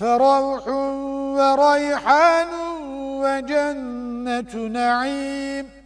فروح وريحان وجنة نعيم